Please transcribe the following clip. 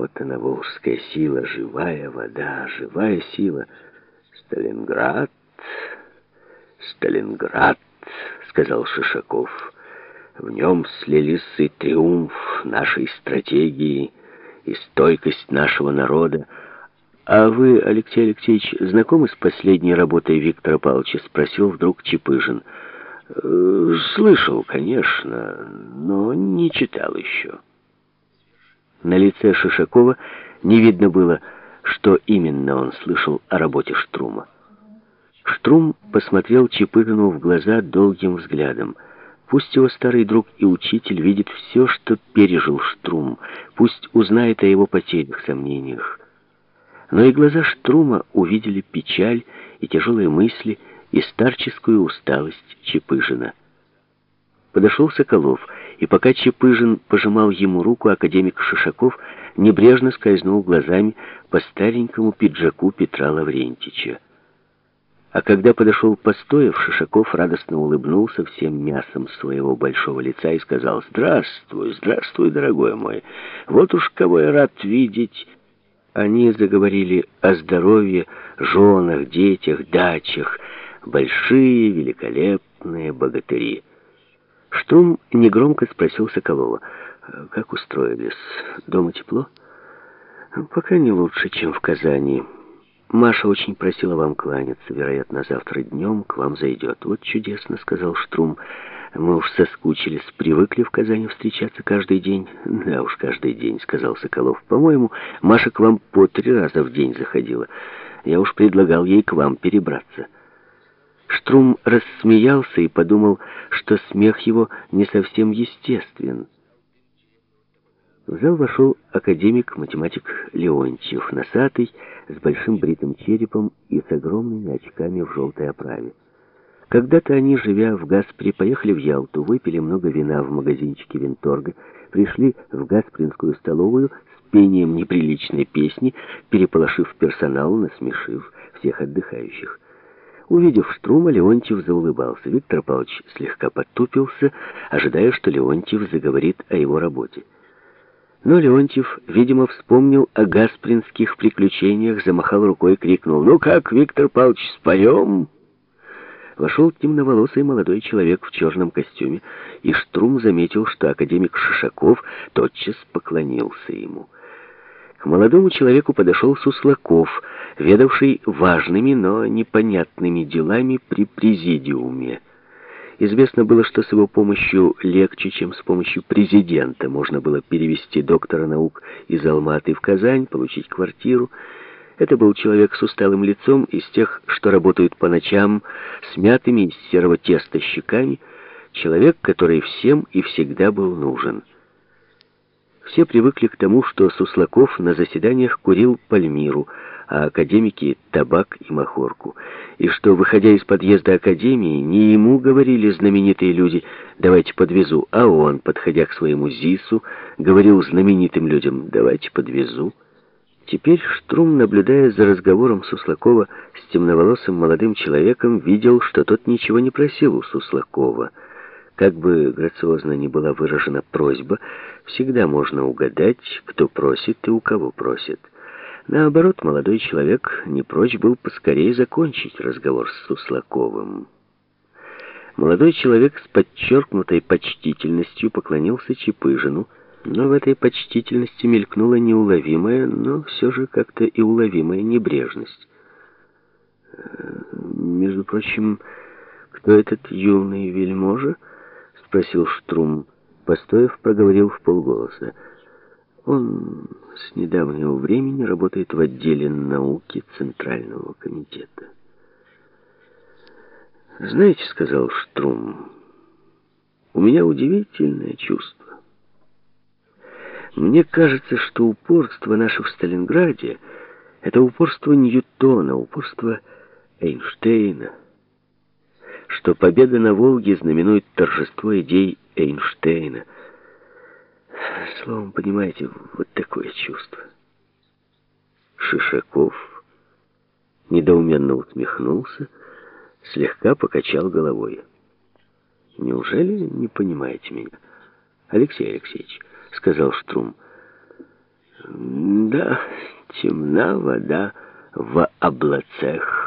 Вот она, волжская сила, живая вода, живая сила. Сталинград, Сталинград, сказал Шишаков. В нем слились и триумф нашей стратегии, и стойкость нашего народа. «А вы, Алексей Алексеевич, знакомы с последней работой Виктора Павловича?» — спросил вдруг Чепыжин. «Э, «Слышал, конечно, но не читал еще». На лице Шишакова не видно было, что именно он слышал о работе Штрума. Штрум посмотрел Чепыгину в глаза долгим взглядом. Пусть его старый друг и учитель видит все, что пережил Штрум, пусть узнает о его потерях, сомнениях. Но и глаза Штрума увидели печаль и тяжелые мысли, и старческую усталость Чепыжина. Подошел Соколов, и пока Чепыжин пожимал ему руку, академик Шишаков небрежно скользнул глазами по старенькому пиджаку Петра Лаврентича. А когда подошел Постоев, Шишаков радостно улыбнулся всем мясом своего большого лица и сказал «Здравствуй, здравствуй, дорогой мой! Вот уж кого я рад видеть!» Они заговорили о здоровье, женах, детях, дачах, большие, великолепные богатыри. Штурм негромко спросил Соколова. «Как устроились? Дома тепло?» «Пока не лучше, чем в Казани. Маша очень просила вам кланяться. Вероятно, завтра днем к вам зайдет». «Вот чудесно», — сказал Штрум. «Мы уж соскучились, привыкли в Казани встречаться каждый день». «Да уж, каждый день», — сказал Соколов. «По-моему, Маша к вам по три раза в день заходила. Я уж предлагал ей к вам перебраться». Штрум рассмеялся и подумал, что смех его не совсем естествен. В зал вошел академик-математик Леонтьев, носатый, с большим бритым черепом и с огромными очками в желтой оправе. Когда-то они, живя в Гаспре, поехали в Ялту, выпили много вина в магазинчике Винторга, пришли в Гаспринскую столовую с пением неприличной песни, переполошив персонал, насмешив всех отдыхающих. Увидев Штрума, Леонтьев заулыбался. Виктор Павлович слегка подтупился, ожидая, что Леонтьев заговорит о его работе. Но Леонтьев, видимо, вспомнил о гаспринских приключениях, замахал рукой и крикнул «Ну как, Виктор Павлович, споем?» Вошел темноволосый молодой человек в черном костюме, и Штрум заметил, что академик Шишаков тотчас поклонился ему. К молодому человеку подошел Суслаков, ведавший важными, но непонятными делами при президиуме. Известно было, что с его помощью легче, чем с помощью президента, можно было перевести доктора наук из Алматы в Казань, получить квартиру. Это был человек с усталым лицом, из тех, что работают по ночам, с мятыми из серого теста щеками, человек, который всем и всегда был нужен. Все привыкли к тому, что Суслаков на заседаниях курил пальмиру, а академики — табак и махорку. И что, выходя из подъезда академии, не ему говорили знаменитые люди «давайте подвезу», а он, подходя к своему ЗИСу, говорил знаменитым людям «давайте подвезу». Теперь Штрум, наблюдая за разговором Суслакова с темноволосым молодым человеком, видел, что тот ничего не просил у Суслакова — как бы грациозно ни была выражена просьба, всегда можно угадать, кто просит и у кого просит. Наоборот, молодой человек не прочь был поскорее закончить разговор с Суслаковым. Молодой человек с подчеркнутой почтительностью поклонился Чепыжину, но в этой почтительности мелькнула неуловимая, но все же как-то и уловимая небрежность. «Э, «Между прочим, кто этот юный вельможа?» Спросил Штрум. Постоев проговорил в полголоса. Он с недавнего времени работает в отделе науки Центрального комитета. «Знаете, — сказал Штрум, — у меня удивительное чувство. Мне кажется, что упорство наше в Сталинграде — это упорство Ньютона, упорство Эйнштейна что победа на Волге знаменует торжество идей Эйнштейна. Словом, понимаете, вот такое чувство. Шишаков недоуменно усмехнулся, слегка покачал головой. «Неужели не понимаете меня?» «Алексей Алексеевич», — сказал Штрум, — Да, темна вода в облацех.